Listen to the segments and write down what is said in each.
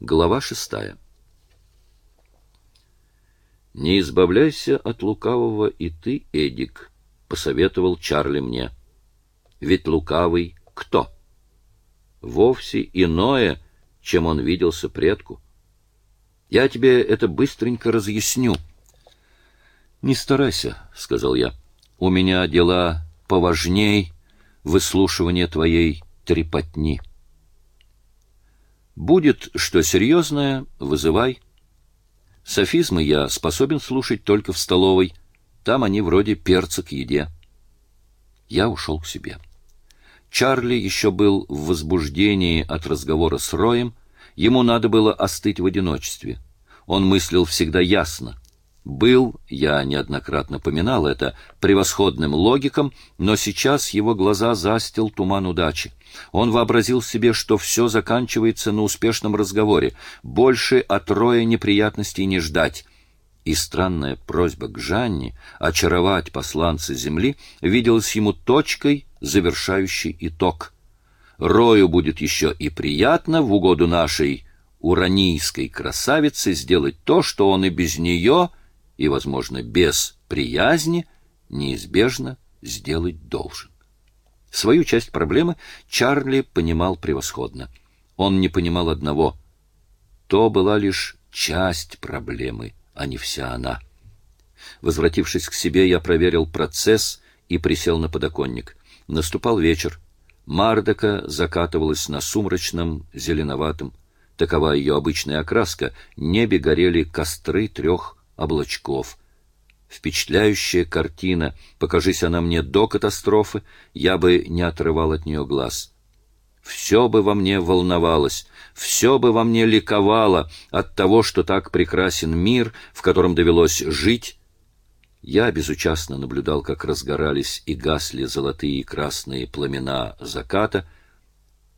Глава шестая. «Не избавляйся от лукавого и ты, Эдик», — посоветовал Чарли мне. «Ведь лукавый кто? Вовсе иное, чем он виделся предку. Я тебе это быстренько разъясню». «Не старайся», — сказал я. «У меня дела поважней выслушивания твоей трепотни». Будет что серьезное, вызывай. Софизмы я способен слушать только в столовой. Там они вроде перца к еде. Я ушел к себе. Чарли еще был в возбуждении от разговора с Роем. Ему надо было остыть в одиночестве. Он мыслил всегда ясно. Был, я неоднократно поминал это, превосходным логиком, но сейчас его глаза застил туман удачи. Он вообразил себе, что все заканчивается на успешном разговоре, больше от роя неприятностей не ждать. И странная просьба к Жанне очаровать посланца земли виделась ему точкой, завершающей итог. Рою будет еще и приятно в угоду нашей уранийской красавице сделать то, что он и без нее — и, возможно, без приязни неизбежно сделать должен. Свою часть проблемы Чарли понимал превосходно. Он не понимал одного. То была лишь часть проблемы, а не вся она. Возвратившись к себе, я проверил процесс и присел на подоконник. Наступал вечер. Мардока закатывалась на сумрачном, зеленоватом. Такова ее обычная окраска. Небе горели костры трех облачков. Впечатляющая картина, покажись она мне до катастрофы, я бы не отрывал от нее глаз. Все бы во мне волновалось, все бы во мне ликовало от того, что так прекрасен мир, в котором довелось жить. Я безучастно наблюдал, как разгорались и гасли золотые и красные пламена заката.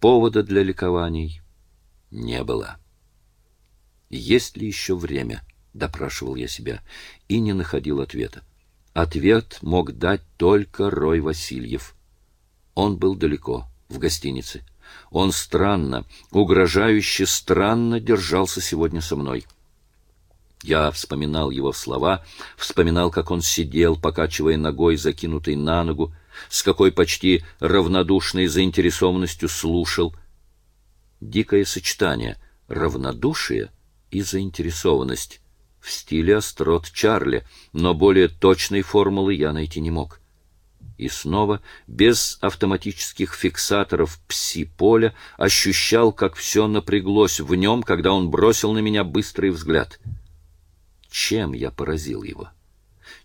Повода для ликований не было. Есть ли еще время? —— допрашивал я себя, и не находил ответа. Ответ мог дать только Рой Васильев. Он был далеко, в гостинице. Он странно, угрожающе странно держался сегодня со мной. Я вспоминал его слова, вспоминал, как он сидел, покачивая ногой, закинутой на ногу, с какой почти равнодушной заинтересованностью слушал. Дикое сочетание — равнодушие и заинтересованность в стиле острот Чарли, но более точной формулы я найти не мог. И снова, без автоматических фиксаторов пси-поля, ощущал, как все напряглось в нем, когда он бросил на меня быстрый взгляд. Чем я поразил его?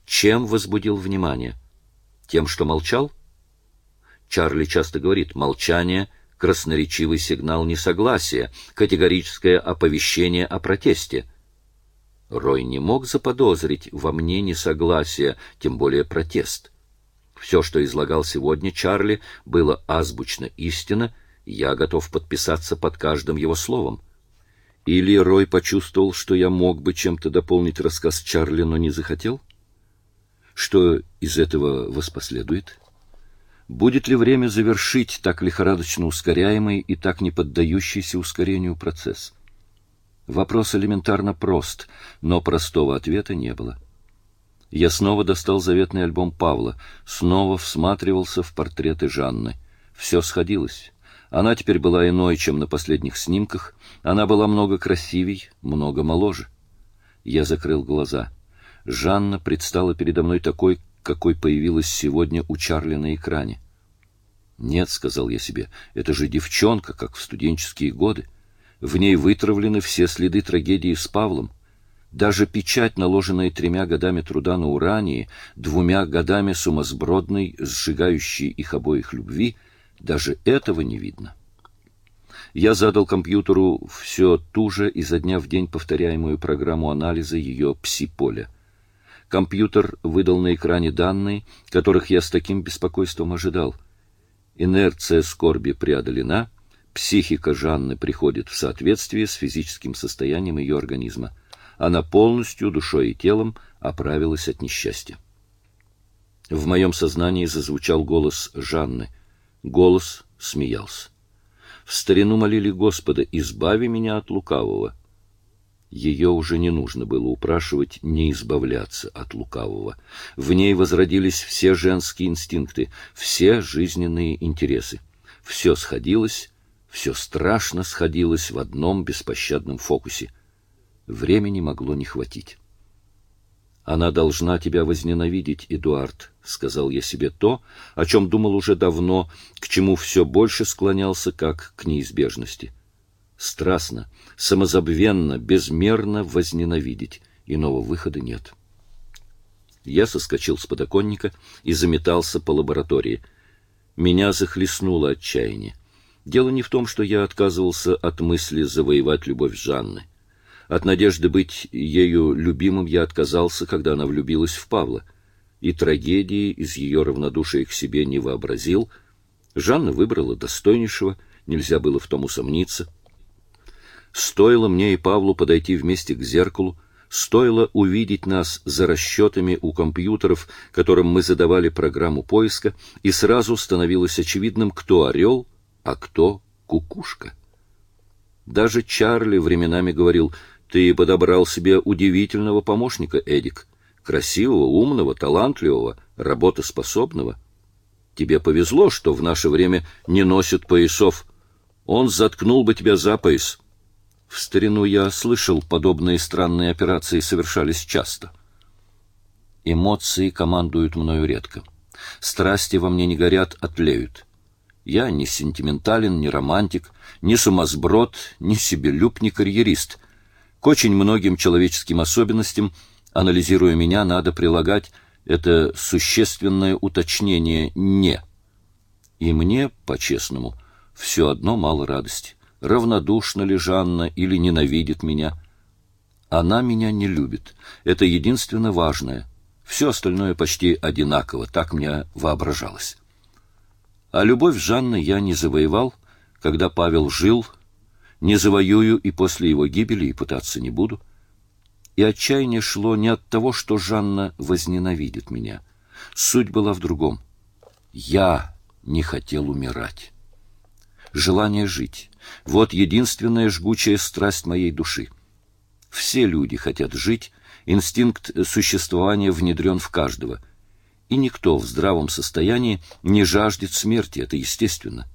Чем возбудил внимание? Тем, что молчал? Чарли часто говорит, молчание — красноречивый сигнал несогласия, категорическое оповещение о протесте — Рой не мог заподозрить во мне несогласие, тем более протест. Все, что излагал сегодня Чарли, было азбучно истинно, я готов подписаться под каждым его словом. Или Рой почувствовал, что я мог бы чем-то дополнить рассказ Чарли, но не захотел? Что из этого воспоследует? Будет ли время завершить так лихорадочно ускоряемый и так не поддающийся ускорению процесс? Вопрос элементарно прост, но простого ответа не было. Я снова достал заветный альбом Павла, снова всматривался в портреты Жанны. Все сходилось. Она теперь была иной, чем на последних снимках. Она была много красивей, много моложе. Я закрыл глаза. Жанна предстала передо мной такой, какой появилась сегодня у Чарли на экране. «Нет», — сказал я себе, — «это же девчонка, как в студенческие годы. В ней вытравлены все следы трагедии с Павлом. Даже печать, наложенная тремя годами труда на Урании, двумя годами сумасбродной, сжигающей их обоих любви, даже этого не видно. Я задал компьютеру все ту же изо дня в день повторяемую программу анализа ее пси-поля. Компьютер выдал на экране данные, которых я с таким беспокойством ожидал. Инерция скорби преодолена — Психика Жанны приходит в соответствие с физическим состоянием ее организма. Она полностью душой и телом оправилась от несчастья. В моем сознании зазвучал голос Жанны. Голос смеялся. В старину молили Господа, избави меня от лукавого. Ее уже не нужно было упрашивать не избавляться от лукавого. В ней возродились все женские инстинкты, все жизненные интересы. Все сходилось, все страшно сходилось в одном беспощадном фокусе. Времени могло не хватить. Она должна тебя возненавидеть, Эдуард, сказал я себе то, о чем думал уже давно, к чему все больше склонялся как к неизбежности. Страстно, самозабвенно, безмерно возненавидеть, иного выхода нет. Я соскочил с подоконника и заметался по лаборатории. Меня захлестнуло отчаяние. Дело не в том, что я отказывался от мысли завоевать любовь Жанны. От надежды быть ею любимым я отказался, когда она влюбилась в Павла. И трагедии из ее равнодушия к себе не вообразил. Жанна выбрала достойнейшего, нельзя было в том усомниться. Стоило мне и Павлу подойти вместе к зеркалу, стоило увидеть нас за расчетами у компьютеров, которым мы задавали программу поиска, и сразу становилось очевидным, кто орел, а кто кукушка. Даже Чарли временами говорил — ты подобрал себе удивительного помощника, Эдик. Красивого, умного, талантливого, работоспособного. Тебе повезло, что в наше время не носят поясов. Он заткнул бы тебя за пояс. В старину я слышал, подобные странные операции совершались часто. Эмоции командуют мною редко. Страсти во мне не горят, отлеют. Я не сентиментален, не романтик, не сумасброд, не себелюб, не карьерист. К очень многим человеческим особенностям, анализируя меня, надо прилагать это существенное уточнение «не». И мне, по-честному, все одно мало радости. Равнодушна ли Жанна или ненавидит меня? Она меня не любит. Это единственно важное. Все остальное почти одинаково, так мне воображалось. А любовь Жанны я не завоевал, когда Павел жил, не завоюю и после его гибели и пытаться не буду. И отчаяние шло не от того, что Жанна возненавидит меня. Суть была в другом. Я не хотел умирать. Желание жить — вот единственная жгучая страсть моей души. Все люди хотят жить, инстинкт существования внедрен в каждого. И никто в здравом состоянии не жаждет смерти, это естественно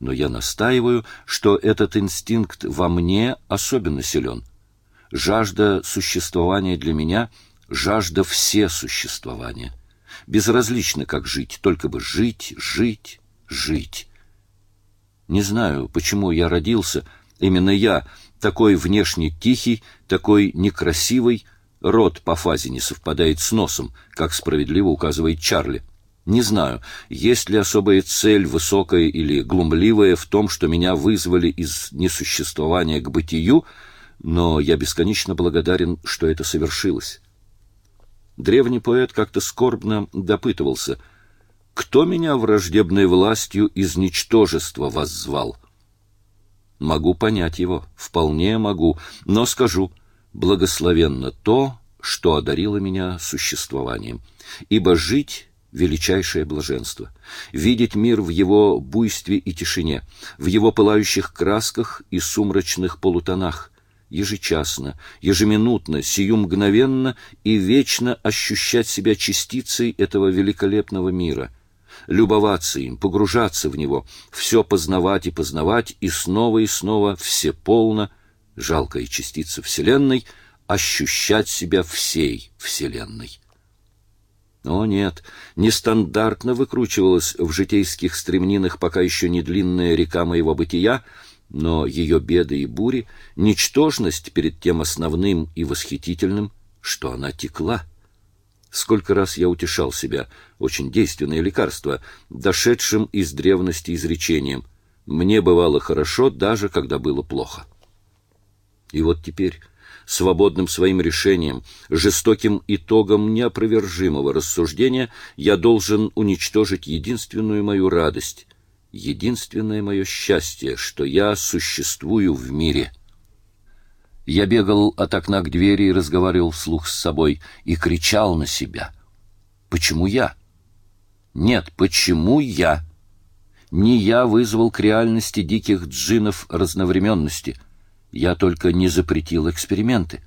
но я настаиваю, что этот инстинкт во мне особенно силен. Жажда существования для меня — жажда все существования. Безразлично, как жить, только бы жить, жить, жить. Не знаю, почему я родился, именно я, такой внешне тихий, такой некрасивый, рот по фазе не совпадает с носом, как справедливо указывает Чарли. Не знаю, есть ли особая цель, высокая или глумливая, в том, что меня вызвали из несуществования к бытию, но я бесконечно благодарен, что это совершилось. Древний поэт как-то скорбно допытывался, кто меня враждебной властью из ничтожества воззвал. Могу понять его, вполне могу, но скажу, благословенно то, что одарило меня существованием, ибо жить величайшее блаженство. Видеть мир в его буйстве и тишине, в его пылающих красках и сумрачных полутонах, ежечасно, ежеминутно, сию мгновенно и вечно ощущать себя частицей этого великолепного мира, любоваться им, погружаться в него, все познавать и познавать, и снова и снова всеполно, жалкая частица Вселенной, ощущать себя всей Вселенной. О нет, нестандартно выкручивалась в житейских стремнинах пока еще не длинная река моего бытия, но ее беды и бури — ничтожность перед тем основным и восхитительным, что она текла. Сколько раз я утешал себя, очень действенное лекарство, дошедшим из древности изречением. Мне бывало хорошо, даже когда было плохо. И вот теперь свободным своим решением, жестоким итогом неопровержимого рассуждения, я должен уничтожить единственную мою радость, единственное мое счастье, что я существую в мире. Я бегал от окна к двери и разговаривал вслух с собой и кричал на себя. Почему я? Нет, почему я? Не я вызвал к реальности диких джинов разновременности. Я только не запретил эксперименты.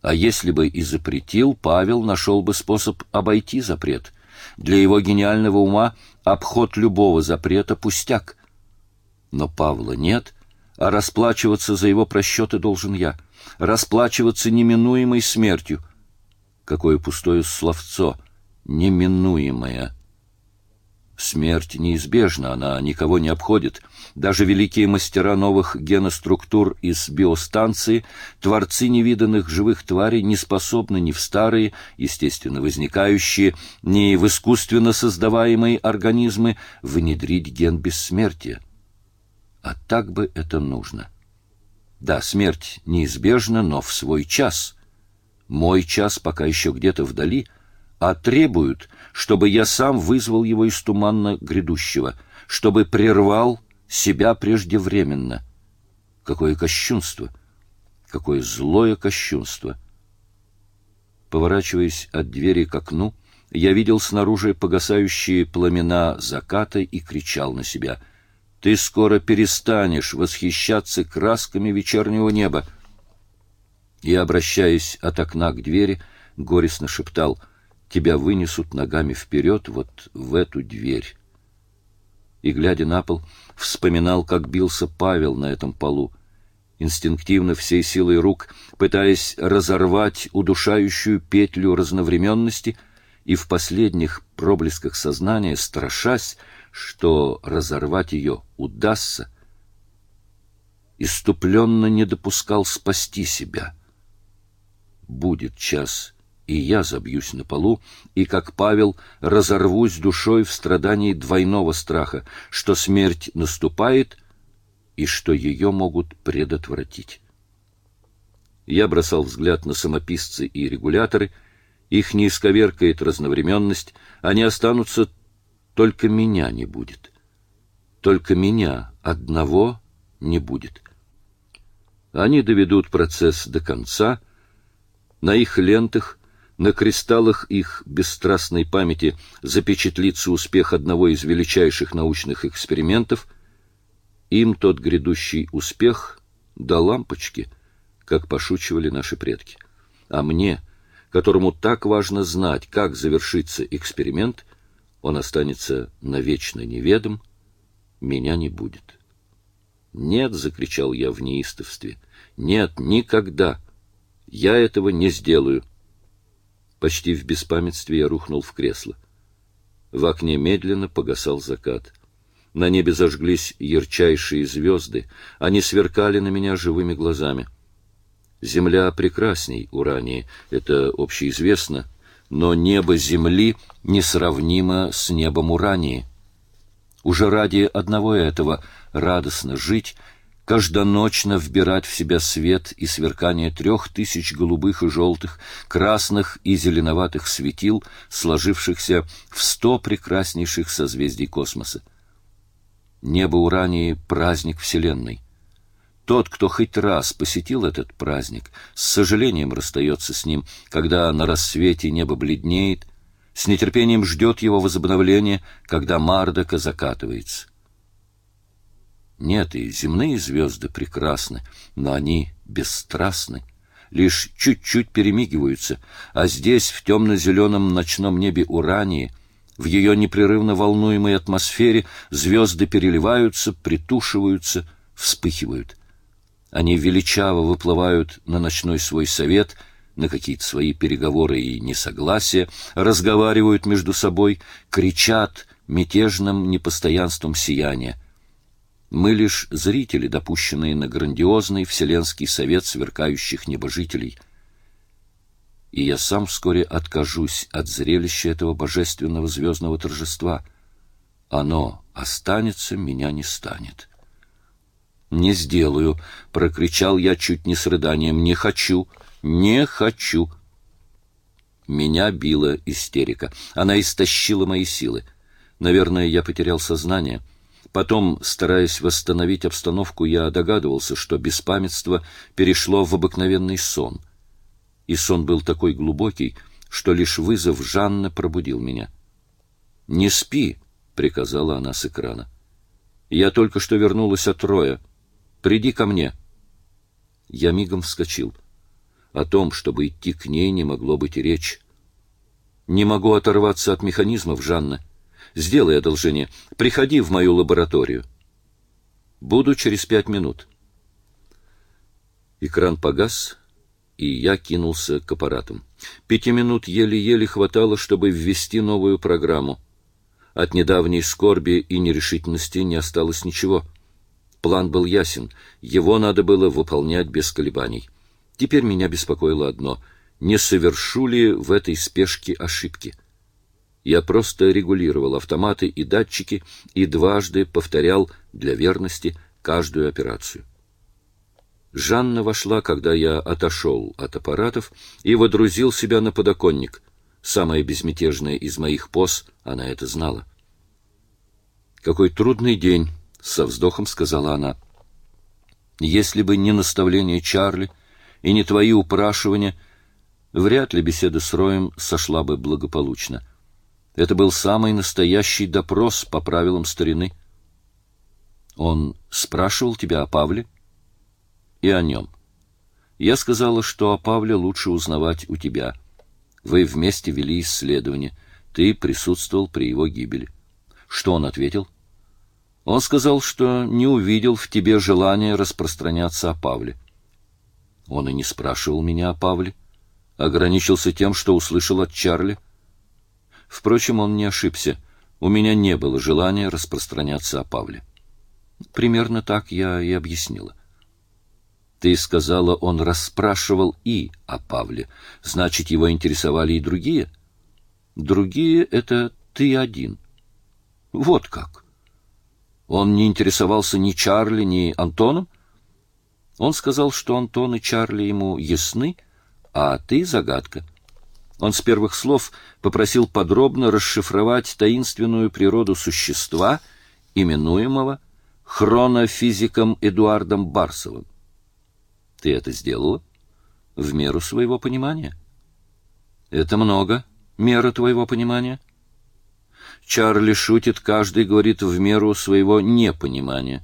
А если бы и запретил, Павел нашел бы способ обойти запрет. Для его гениального ума обход любого запрета — пустяк. Но Павла нет, а расплачиваться за его просчеты должен я. Расплачиваться неминуемой смертью. Какое пустое словцо! Неминуемое! Смерть неизбежна, она никого не обходит. Даже великие мастера новых геноструктур из биостанции, творцы невиданных живых тварей, не способны ни в старые, естественно возникающие, ни в искусственно создаваемые организмы внедрить ген бессмертия. А так бы это нужно. Да, смерть неизбежна, но в свой час. Мой час пока еще где-то вдали — а требуют, чтобы я сам вызвал его из туманно грядущего, чтобы прервал себя преждевременно. Какое кощунство! Какое злое кощунство! Поворачиваясь от двери к окну, я видел снаружи погасающие пламена заката и кричал на себя. «Ты скоро перестанешь восхищаться красками вечернего неба!» И, обращаясь от окна к двери, горестно шептал — тебя вынесут ногами вперед вот в эту дверь. И, глядя на пол, вспоминал, как бился Павел на этом полу, инстинктивно всей силой рук, пытаясь разорвать удушающую петлю разновременности и в последних проблесках сознания, страшась, что разорвать ее удастся, иступленно не допускал спасти себя. Будет час и я забьюсь на полу, и, как Павел, разорвусь душой в страдании двойного страха, что смерть наступает и что ее могут предотвратить. Я бросал взгляд на самописцы и регуляторы, их не исковеркает разновременность, они останутся, только меня не будет. Только меня одного не будет. Они доведут процесс до конца, на их лентах — на кристаллах их бесстрастной памяти запечатлится успех одного из величайших научных экспериментов, им тот грядущий успех до лампочки, как пошучивали наши предки. А мне, которому так важно знать, как завершится эксперимент, он останется навечно неведом, меня не будет. «Нет!» — закричал я в неистовстве. «Нет, никогда! Я этого не сделаю!» Почти в беспамятстве я рухнул в кресло. В окне медленно погасал закат. На небе зажглись ярчайшие звезды. Они сверкали на меня живыми глазами. Земля прекрасней Урании, это общеизвестно, но небо Земли несравнимо с небом Урании. Уже ради одного этого радостно жить каждоночно вбирать в себя свет и сверкание трех тысяч голубых и желтых, красных и зеленоватых светил, сложившихся в сто прекраснейших созвездий космоса. Небо Урании — праздник Вселенной. Тот, кто хоть раз посетил этот праздник, с сожалением расстается с ним, когда на рассвете небо бледнеет, с нетерпением ждет его возобновления, когда Мардока закатывается. Нет, и земные звезды прекрасны, но они бесстрастны, лишь чуть-чуть перемигиваются, а здесь, в темно-зеленом ночном небе Урании, в ее непрерывно волнуемой атмосфере звезды переливаются, притушиваются, вспыхивают. Они величаво выплывают на ночной свой совет, на какие-то свои переговоры и несогласия, разговаривают между собой, кричат мятежным непостоянством сияния. Мы лишь зрители, допущенные на грандиозный Вселенский совет сверкающих небожителей. И я сам вскоре откажусь от зрелища этого божественного звездного торжества. Оно останется, меня не станет. «Не сделаю!» — прокричал я чуть не с рыданием. «Не хочу! Не хочу!» Меня била истерика. Она истощила мои силы. Наверное, я потерял сознание — Потом, стараясь восстановить обстановку, я догадывался, что беспамятство перешло в обыкновенный сон. И сон был такой глубокий, что лишь вызов Жанны пробудил меня. «Не спи», — приказала она с экрана. Я только что вернулась от Роя. Приди ко мне. Я мигом вскочил. О том, чтобы идти к ней, не могло быть речи. Не могу оторваться от механизмов, Жанна. Сделай одолжение. Приходи в мою лабораторию. Буду через пять минут. Экран погас, и я кинулся к аппаратам. Пяти минут еле-еле хватало, чтобы ввести новую программу. От недавней скорби и нерешительности не осталось ничего. План был ясен, его надо было выполнять без колебаний. Теперь меня беспокоило одно — не совершу ли в этой спешке ошибки. Я просто регулировал автоматы и датчики и дважды повторял для верности каждую операцию. Жанна вошла, когда я отошел от аппаратов и водрузил себя на подоконник. Самая безмятежная из моих поз, она это знала. «Какой трудный день», — со вздохом сказала она. «Если бы не наставление Чарли и не твои упрашивания, вряд ли беседа с Роем сошла бы благополучно. Это был самый настоящий допрос по правилам старины». «Он спрашивал тебя о Павле?» и о нем. Я сказала, что о Павле лучше узнавать у тебя. Вы вместе вели исследование. Ты присутствовал при его гибели. Что он ответил? Он сказал, что не увидел в тебе желания распространяться о Павле. Он и не спрашивал меня о Павле. Ограничился тем, что услышал от Чарли. Впрочем, он не ошибся. У меня не было желания распространяться о Павле. Примерно так я и объяснила. Ты сказала, он расспрашивал и о Павле. Значит, его интересовали и другие? Другие — это ты один. Вот как. Он не интересовался ни Чарли, ни Антоном? Он сказал, что Антон и Чарли ему ясны, а ты — загадка. Он с первых слов попросил подробно расшифровать таинственную природу существа, именуемого хронофизиком Эдуардом Барсовым. Ты это сделала? В меру своего понимания. Это много, мера твоего понимания. Чарли шутит, каждый говорит в меру своего непонимания.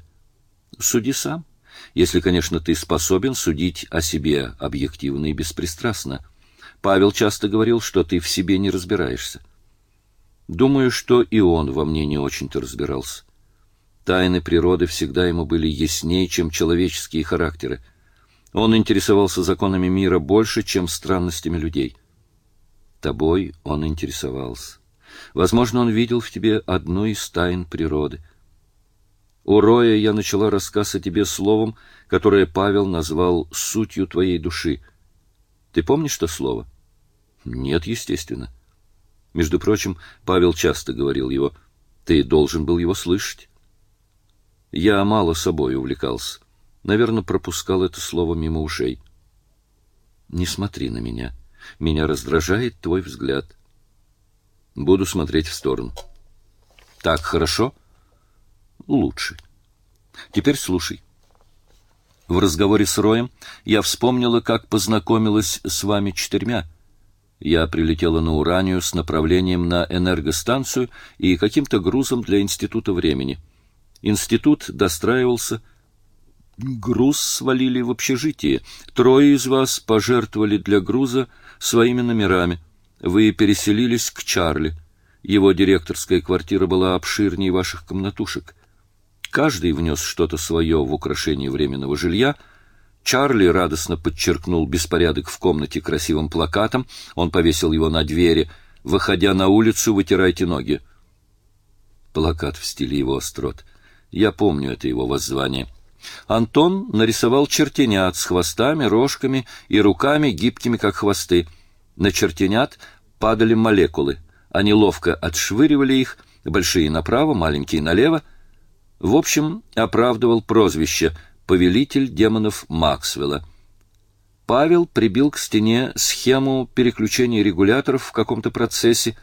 Суди сам, если, конечно, ты способен судить о себе объективно и беспристрастно. Павел часто говорил, что ты в себе не разбираешься. Думаю, что и он во мне не очень-то разбирался. Тайны природы всегда ему были яснее, чем человеческие характеры. Он интересовался законами мира больше, чем странностями людей. Тобой он интересовался. Возможно, он видел в тебе одну из тайн природы. У Роя я начала рассказ о тебе словом, которое Павел назвал сутью твоей души. Ты помнишь это слово? Нет, естественно. Между прочим, Павел часто говорил его. Ты должен был его слышать. Я мало собой увлекался. Наверное, пропускал это слово мимо ушей. Не смотри на меня. Меня раздражает твой взгляд. Буду смотреть в сторону. Так хорошо? Лучше. Теперь слушай. В разговоре с Роем я вспомнила, как познакомилась с вами четырьмя. Я прилетела на Уранию с направлением на энергостанцию и каким-то грузом для Института времени. Институт достраивался Груз свалили в общежитие. Трое из вас пожертвовали для груза своими номерами. Вы переселились к Чарли. Его директорская квартира была обширнее ваших комнатушек. Каждый внес что-то свое в украшение временного жилья. Чарли радостно подчеркнул беспорядок в комнате красивым плакатом. Он повесил его на двери. «Выходя на улицу, вытирайте ноги». Плакат в стиле его острот. Я помню это его воззвание. Антон нарисовал чертенят с хвостами, рожками и руками гибкими, как хвосты. На чертенят падали молекулы. Они ловко отшвыривали их, большие направо, маленькие налево. В общем, оправдывал прозвище «Повелитель демонов Максвелла». Павел прибил к стене схему переключения регуляторов в каком-то процессе,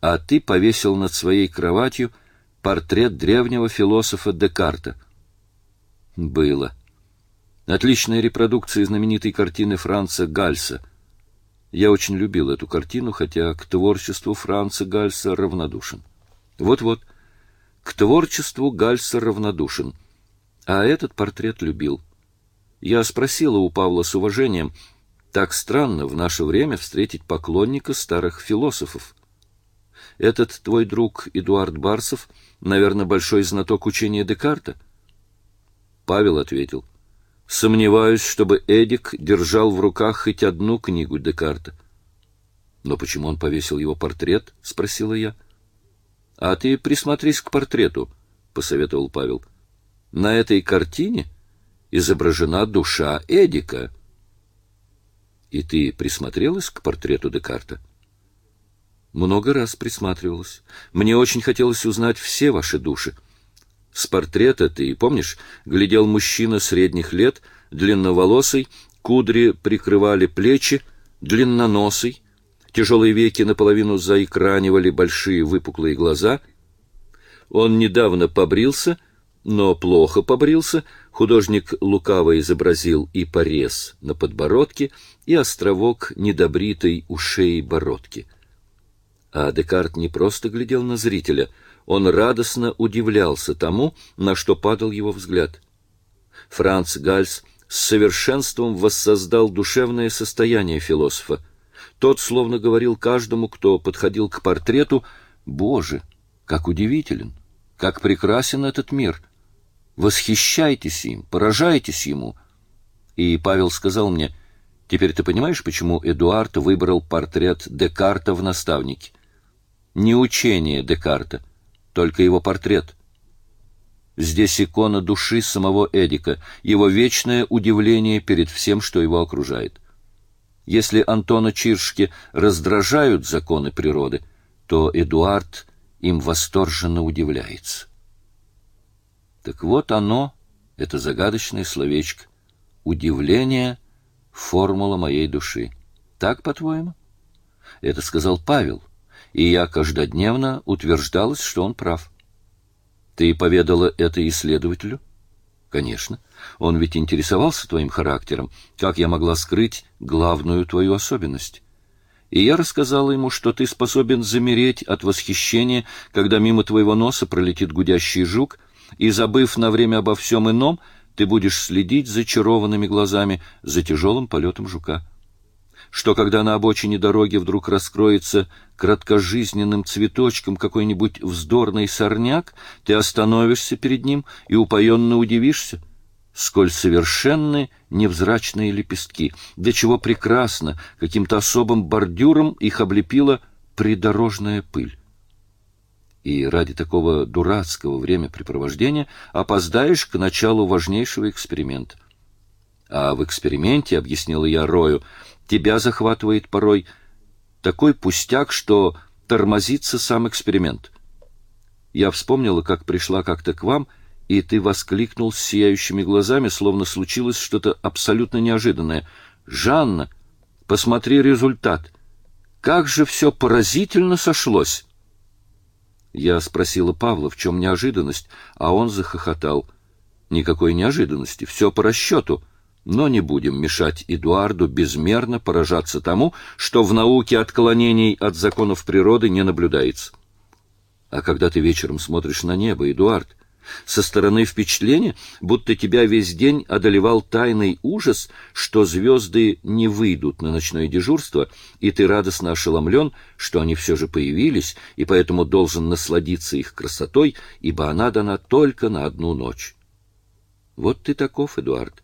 а ты повесил над своей кроватью портрет древнего философа Декарта — было. Отличная репродукция знаменитой картины Франца Гальса. Я очень любил эту картину, хотя к творчеству Франца Гальса равнодушен. Вот-вот. К творчеству Гальса равнодушен, а этот портрет любил. Я спросила у Павла с уважением, так странно в наше время встретить поклонника старых философов. Этот твой друг Эдуард Барсов, наверное, большой знаток учения Декарта? Павел ответил, сомневаюсь, чтобы Эдик держал в руках хоть одну книгу Декарта. Но почему он повесил его портрет? — спросила я. — А ты присмотрись к портрету, — посоветовал Павел. — На этой картине изображена душа Эдика. — И ты присмотрелась к портрету Декарта? — Много раз присматривалась. Мне очень хотелось узнать все ваши души. С портрета, ты помнишь, глядел мужчина средних лет, длинноволосый, кудри прикрывали плечи, длинноносый, Тяжелые веки наполовину заэкранивали большие выпуклые глаза. Он недавно побрился, но плохо побрился. Художник лукаво изобразил и порез на подбородке, и островок недобритой у шеи бородки. А Декарт не просто глядел на зрителя, он радостно удивлялся тому, на что падал его взгляд. Франц Гальс с совершенством воссоздал душевное состояние философа — тот словно говорил каждому, кто подходил к портрету, «Боже, как удивителен, как прекрасен этот мир! Восхищайтесь им, поражайтесь ему!» И Павел сказал мне, «Теперь ты понимаешь, почему Эдуард выбрал портрет Декарта в наставнике? Не учение Декарта, только его портрет». Здесь икона души самого Эдика, его вечное удивление перед всем, что его окружает. Если Антона Чиршки раздражают законы природы, то Эдуард им восторженно удивляется. Так вот оно, это загадочное словечко, удивление — формула моей души. Так, по-твоему? Это сказал Павел, и я каждодневно утверждалась, что он прав. Ты поведала это исследователю? Конечно. Он ведь интересовался твоим характером. Как я могла скрыть главную твою особенность? И я рассказала ему, что ты способен замереть от восхищения, когда мимо твоего носа пролетит гудящий жук, и, забыв на время обо всем ином, ты будешь следить зачарованными глазами за тяжелым полетом жука что когда на обочине дороги вдруг раскроется краткожизненным цветочком какой-нибудь вздорный сорняк, ты остановишься перед ним и упоенно удивишься, сколь совершенны невзрачные лепестки, до чего прекрасно, каким-то особым бордюром их облепила придорожная пыль. И ради такого дурацкого времяпрепровождения опоздаешь к началу важнейшего эксперимента. А в эксперименте, объяснила я Рою, тебя захватывает порой такой пустяк, что тормозится сам эксперимент. Я вспомнила, как пришла как-то к вам, и ты воскликнул с сияющими глазами, словно случилось что-то абсолютно неожиданное. «Жанна, посмотри результат! Как же все поразительно сошлось!» Я спросила Павла, в чем неожиданность, а он захохотал. «Никакой неожиданности, все по расчету» но не будем мешать Эдуарду безмерно поражаться тому, что в науке отклонений от законов природы не наблюдается. А когда ты вечером смотришь на небо, Эдуард, со стороны впечатления, будто тебя весь день одолевал тайный ужас, что звезды не выйдут на ночное дежурство, и ты радостно ошеломлен, что они все же появились, и поэтому должен насладиться их красотой, ибо она дана только на одну ночь. Вот ты таков, Эдуард.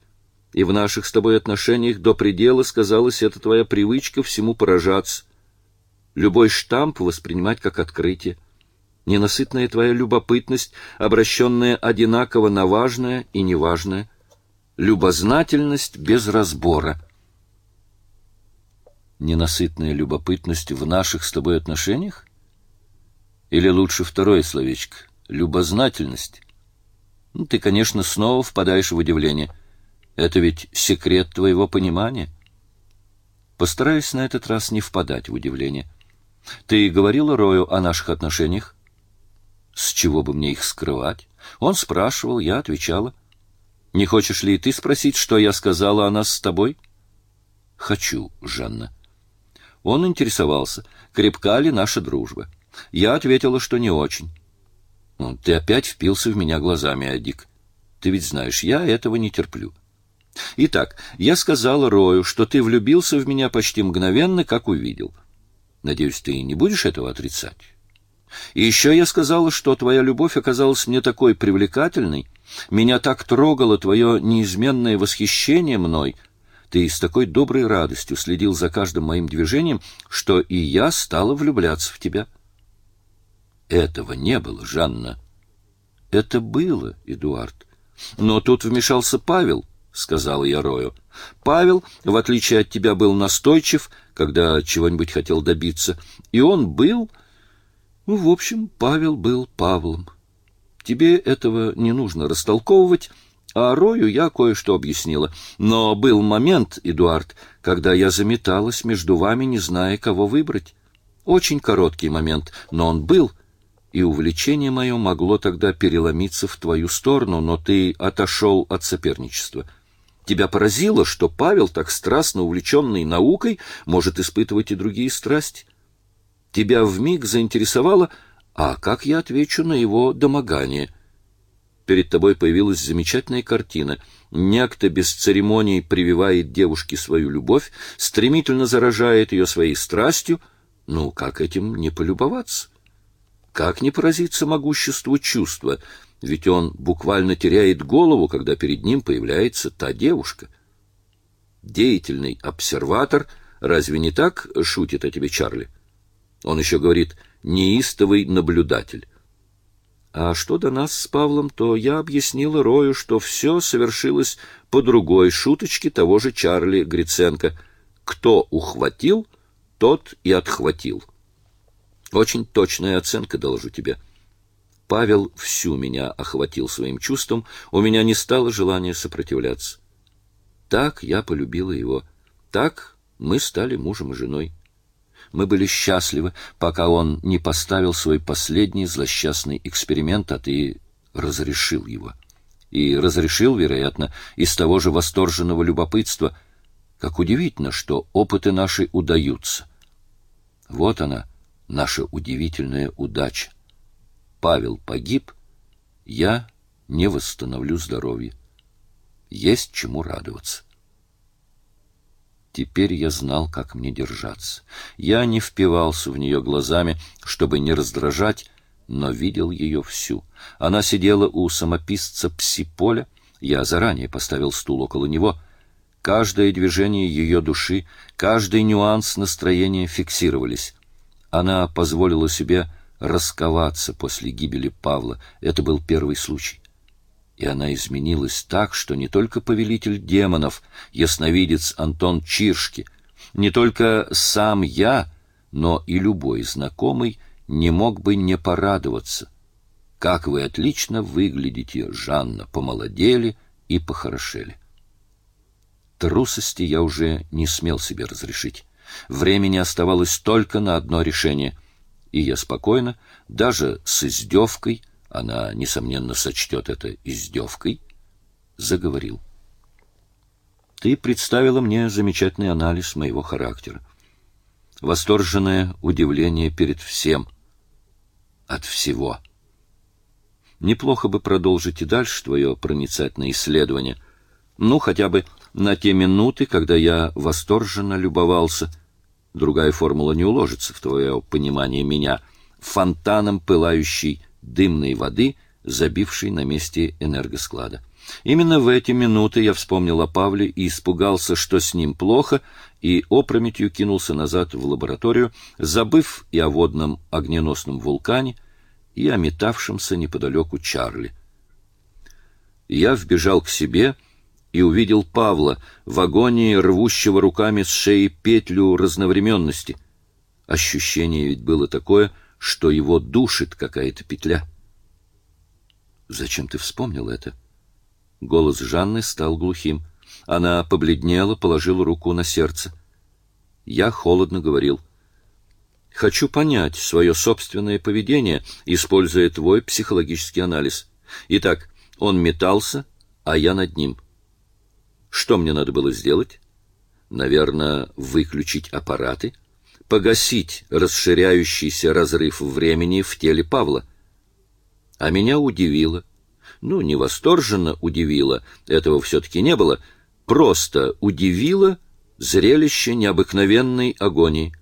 И в наших с тобой отношениях до предела сказалась эта твоя привычка всему поражаться, любой штамп воспринимать как открытие, ненасытная твоя любопытность, обращенная одинаково на важное и неважное, любознательность без разбора. Ненасытная любопытность в наших с тобой отношениях? Или лучше второе словечко — любознательность? Ну, ты, конечно, снова впадаешь в удивление — это ведь секрет твоего понимания. Постараюсь на этот раз не впадать в удивление. Ты говорила Рою о наших отношениях? С чего бы мне их скрывать? Он спрашивал, я отвечала. Не хочешь ли ты спросить, что я сказала о нас с тобой? Хочу, Жанна. Он интересовался, крепка ли наша дружба. Я ответила, что не очень. Ну, ты опять впился в меня глазами, Адик. Ты ведь знаешь, я этого не терплю. Итак, я сказала Рою, что ты влюбился в меня почти мгновенно, как увидел. Надеюсь, ты не будешь этого отрицать? И еще я сказала, что твоя любовь оказалась мне такой привлекательной, меня так трогало твое неизменное восхищение мной, ты с такой доброй радостью следил за каждым моим движением, что и я стала влюбляться в тебя. Этого не было, Жанна. Это было, Эдуард. Но тут вмешался Павел, — сказал я Рою. Павел, в отличие от тебя, был настойчив, когда чего-нибудь хотел добиться, и он был... Ну, в общем, Павел был Павлом. Тебе этого не нужно растолковывать, а Рою я кое-что объяснила. Но был момент, Эдуард, когда я заметалась между вами, не зная, кого выбрать. Очень короткий момент, но он был, и увлечение мое могло тогда переломиться в твою сторону, но ты отошел от соперничества. Тебя поразило, что Павел, так страстно увлеченный наукой, может испытывать и другие страсти? Тебя вмиг заинтересовало, а как я отвечу на его домогание? Перед тобой появилась замечательная картина. Некто без церемоний прививает девушке свою любовь, стремительно заражает ее своей страстью. Ну, как этим не полюбоваться? Как не поразиться могуществу чувства — ведь он буквально теряет голову, когда перед ним появляется та девушка. Деятельный обсерватор разве не так шутит о тебе Чарли? Он еще говорит «неистовый наблюдатель». А что до нас с Павлом, то я объяснила Рою, что все совершилось по другой шуточке того же Чарли Гриценко. Кто ухватил, тот и отхватил. Очень точная оценка, доложу тебе. — Павел всю меня охватил своим чувством, у меня не стало желания сопротивляться. Так я полюбила его. Так мы стали мужем и женой. Мы были счастливы, пока он не поставил свой последний злосчастный эксперимент, а ты разрешил его. И разрешил, вероятно, из того же восторженного любопытства. Как удивительно, что опыты наши удаются. Вот она, наша удивительная удача. Павел погиб, я не восстановлю здоровье. Есть чему радоваться. Теперь я знал, как мне держаться. Я не впивался в нее глазами, чтобы не раздражать, но видел ее всю. Она сидела у самописца Псиполя, я заранее поставил стул около него. Каждое движение ее души, каждый нюанс настроения фиксировались. Она позволила себе расковаться после гибели Павла. Это был первый случай. И она изменилась так, что не только повелитель демонов, ясновидец Антон Чиршки, не только сам я, но и любой знакомый не мог бы не порадоваться. Как вы отлично выглядите, Жанна, помолодели и похорошели. Трусости я уже не смел себе разрешить. Времени оставалось только на одно решение — и я спокойно, даже с издевкой, она, несомненно, сочтет это издевкой, заговорил. Ты представила мне замечательный анализ моего характера. Восторженное удивление перед всем. От всего. Неплохо бы продолжить и дальше твое проницательное исследование. Ну, хотя бы на те минуты, когда я восторженно любовался — другая формула не уложится в твое понимание меня, фонтаном пылающей дымной воды, забившей на месте энергосклада. Именно в эти минуты я вспомнил о Павле и испугался, что с ним плохо, и опрометью кинулся назад в лабораторию, забыв и о водном огненосном вулкане, и о метавшемся неподалеку Чарли. Я вбежал к себе и увидел Павла в агонии, рвущего руками с шеи петлю разновременности. Ощущение ведь было такое, что его душит какая-то петля. «Зачем ты вспомнил это?» Голос Жанны стал глухим. Она побледнела, положила руку на сердце. Я холодно говорил. «Хочу понять свое собственное поведение, используя твой психологический анализ. Итак, он метался, а я над ним. Что мне надо было сделать? Наверное, выключить аппараты, погасить расширяющийся разрыв времени в теле Павла. А меня удивило. Ну, не восторженно удивило, этого все-таки не было, просто удивило зрелище необыкновенной агонии.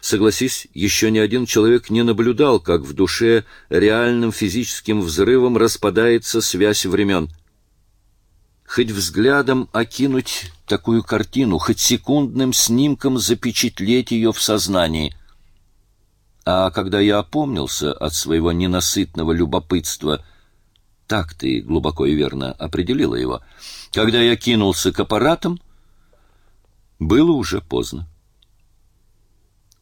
Согласись, еще ни один человек не наблюдал, как в душе реальным физическим взрывом распадается связь времен. Хоть взглядом окинуть такую картину, хоть секундным снимком запечатлеть ее в сознании. А когда я опомнился от своего ненасытного любопытства, так ты глубоко и верно определила его, когда я кинулся к аппаратам, было уже поздно.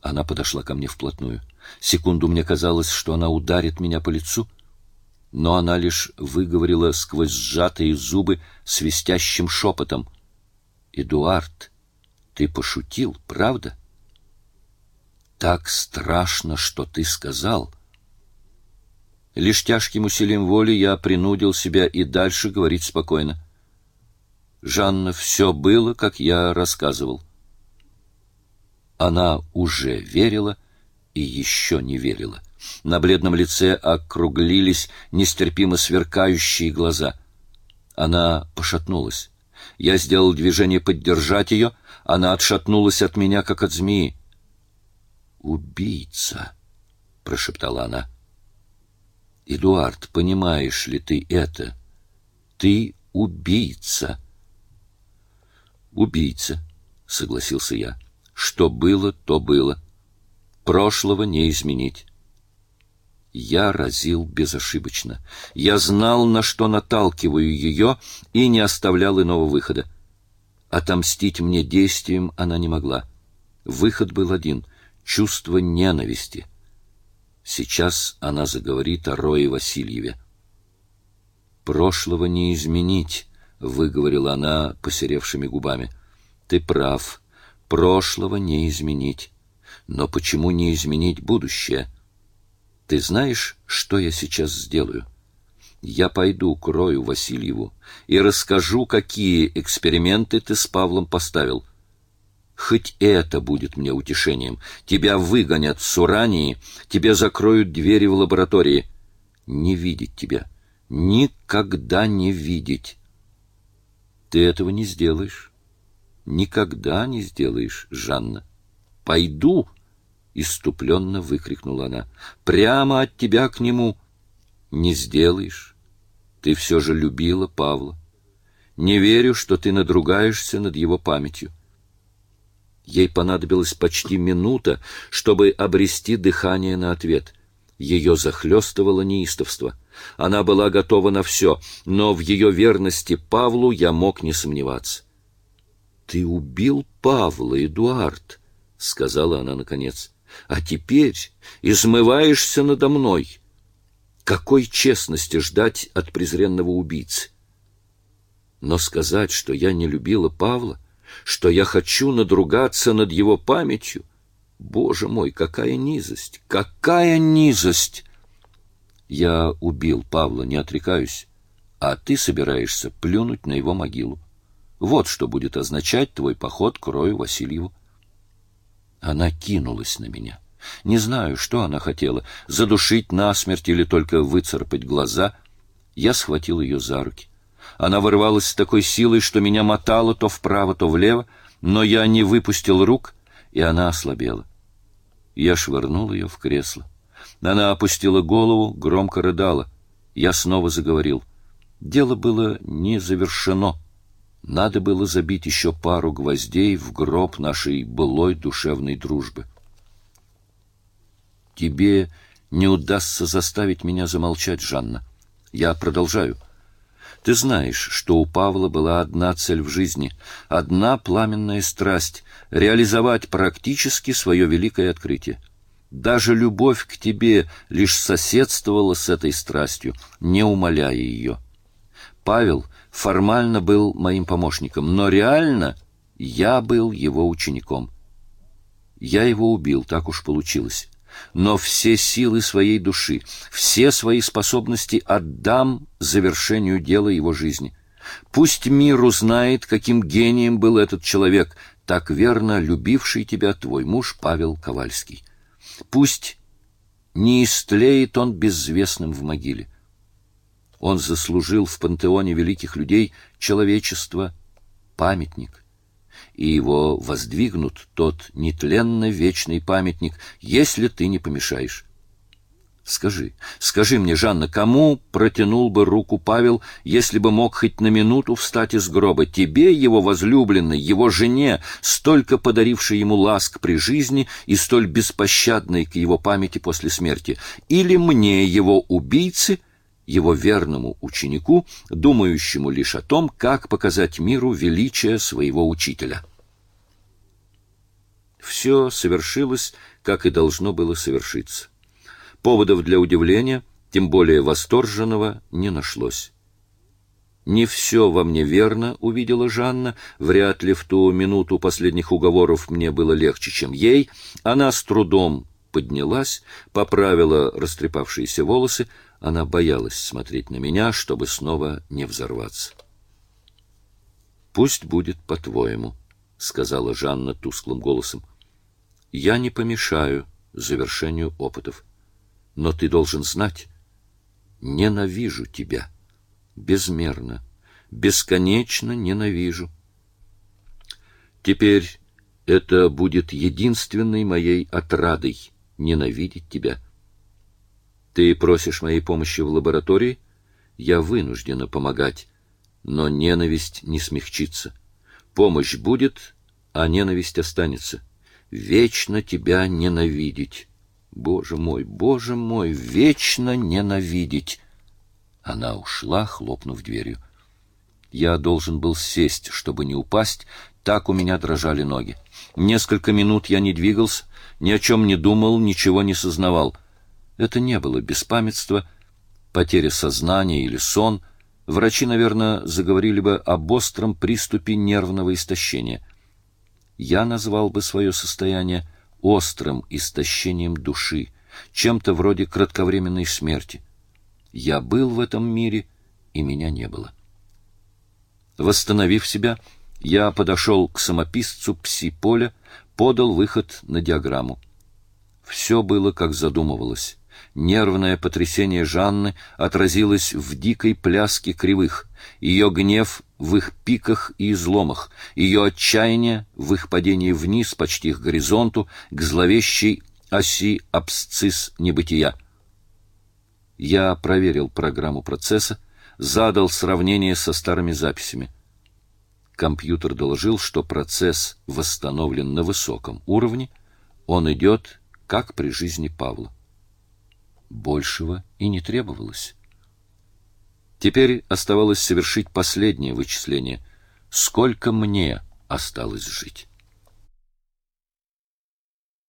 Она подошла ко мне вплотную. Секунду мне казалось, что она ударит меня по лицу, но она лишь выговорила сквозь сжатые зубы свистящим шепотом. «Эдуард, ты пошутил, правда?» «Так страшно, что ты сказал». Лишь тяжким усилием воли я принудил себя и дальше говорить спокойно. «Жанна, все было, как я рассказывал». Она уже верила и еще не верила. На бледном лице округлились нестерпимо сверкающие глаза. Она пошатнулась. Я сделал движение поддержать ее, она отшатнулась от меня, как от змеи. «Убийца!» — прошептала она. «Эдуард, понимаешь ли ты это? Ты убийца!» «Убийца!» — согласился я. Что было, то было. Прошлого не изменить. Я разил безошибочно. Я знал, на что наталкиваю ее, и не оставлял иного выхода. Отомстить мне действием она не могла. Выход был один — чувство ненависти. Сейчас она заговорит о Рое Васильеве. «Прошлого не изменить», — выговорила она посеревшими губами. «Ты прав. Прошлого не изменить. Но почему не изменить будущее? Ты знаешь, что я сейчас сделаю? Я пойду к Рою Васильеву и расскажу, какие эксперименты ты с Павлом поставил. Хоть это будет мне утешением. Тебя выгонят с Урании, тебе закроют двери в лаборатории. Не видеть тебя. Никогда не видеть. Ты этого не сделаешь никогда не сделаешь, Жанна. Пойду, иступленно выкрикнула она. Прямо от тебя к нему не сделаешь. Ты все же любила Павла. Не верю, что ты надругаешься над его памятью. Ей понадобилась почти минута, чтобы обрести дыхание на ответ. Ее захлестывало неистовство. Она была готова на все, но в ее верности Павлу я мог не сомневаться. Ты убил Павла, Эдуард, сказала она наконец. А теперь измываешься надо мной. Какой честности ждать от презренного убийцы? Но сказать, что я не любила Павла, что я хочу надругаться над его памятью, Боже мой, какая низость! Какая низость! Я убил Павла, не отрекаюсь, а ты собираешься плюнуть на его могилу. Вот что будет означать твой поход к Рою Васильеву. Она кинулась на меня. Не знаю, что она хотела, задушить насмерть или только выцарапать глаза. Я схватил ее за руки. Она вырвалась с такой силой, что меня мотало то вправо, то влево, но я не выпустил рук, и она ослабела. Я швырнул ее в кресло. Она опустила голову, громко рыдала. Я снова заговорил. Дело было не завершено. Надо было забить еще пару гвоздей в гроб нашей былой душевной дружбы. Тебе не удастся заставить меня замолчать, Жанна. Я продолжаю. Ты знаешь, что у Павла была одна цель в жизни, одна пламенная страсть — реализовать практически свое великое открытие. Даже любовь к тебе лишь соседствовала с этой страстью, не умаляя ее. Павел формально был моим помощником, но реально я был его учеником. Я его убил, так уж получилось. Но все силы своей души, все свои способности отдам завершению дела его жизни. Пусть мир узнает, каким гением был этот человек, так верно любивший тебя твой муж Павел Ковальский. Пусть не истлеет он безвестным в могиле. Он заслужил в пантеоне великих людей человечества памятник. И его воздвигнут тот нетленно вечный памятник, если ты не помешаешь. Скажи, скажи мне, Жанна, кому протянул бы руку Павел, если бы мог хоть на минуту встать из гроба? Тебе, его возлюбленной, его жене, столько подарившей ему ласк при жизни и столь беспощадной к его памяти после смерти? Или мне, его убийце, его верному ученику, думающему лишь о том, как показать миру величие своего учителя? Все совершилось, как и должно было совершиться. Поводов для удивления, тем более восторженного, не нашлось. «Не все во мне верно», — увидела Жанна. Вряд ли в ту минуту последних уговоров мне было легче, чем ей. Она с трудом поднялась, поправила растрепавшиеся волосы. Она боялась смотреть на меня, чтобы снова не взорваться. «Пусть будет по-твоему», — сказала Жанна тусклым голосом. «Я не помешаю завершению опытов». Но ты должен знать, ненавижу тебя. Безмерно, бесконечно ненавижу. Теперь это будет единственной моей отрадой — ненавидеть тебя. Ты просишь моей помощи в лаборатории? Я вынуждена помогать, но ненависть не смягчится. Помощь будет, а ненависть останется. Вечно тебя ненавидеть. Боже мой, боже мой, вечно ненавидеть. Она ушла, хлопнув дверью. Я должен был сесть, чтобы не упасть, так у меня дрожали ноги. Несколько минут я не двигался, ни о чем не думал, ничего не сознавал. Это не было беспамятство, потеря сознания или сон. Врачи, наверное, заговорили бы об остром приступе нервного истощения. Я назвал бы свое состояние острым истощением души, чем-то вроде кратковременной смерти. Я был в этом мире, и меня не было. Восстановив себя, я подошел к самописцу пси-поля, подал выход на диаграмму. Все было, как задумывалось. Нервное потрясение Жанны отразилось в дикой пляске кривых, ее гнев в их пиках и изломах, ее отчаяние в их падении вниз почти к горизонту, к зловещей оси абсцисс небытия. Я проверил программу процесса, задал сравнение со старыми записями. Компьютер доложил, что процесс восстановлен на высоком уровне, он идет, как при жизни Павла. Большего и не требовалось. Теперь оставалось совершить последнее вычисление. Сколько мне осталось жить?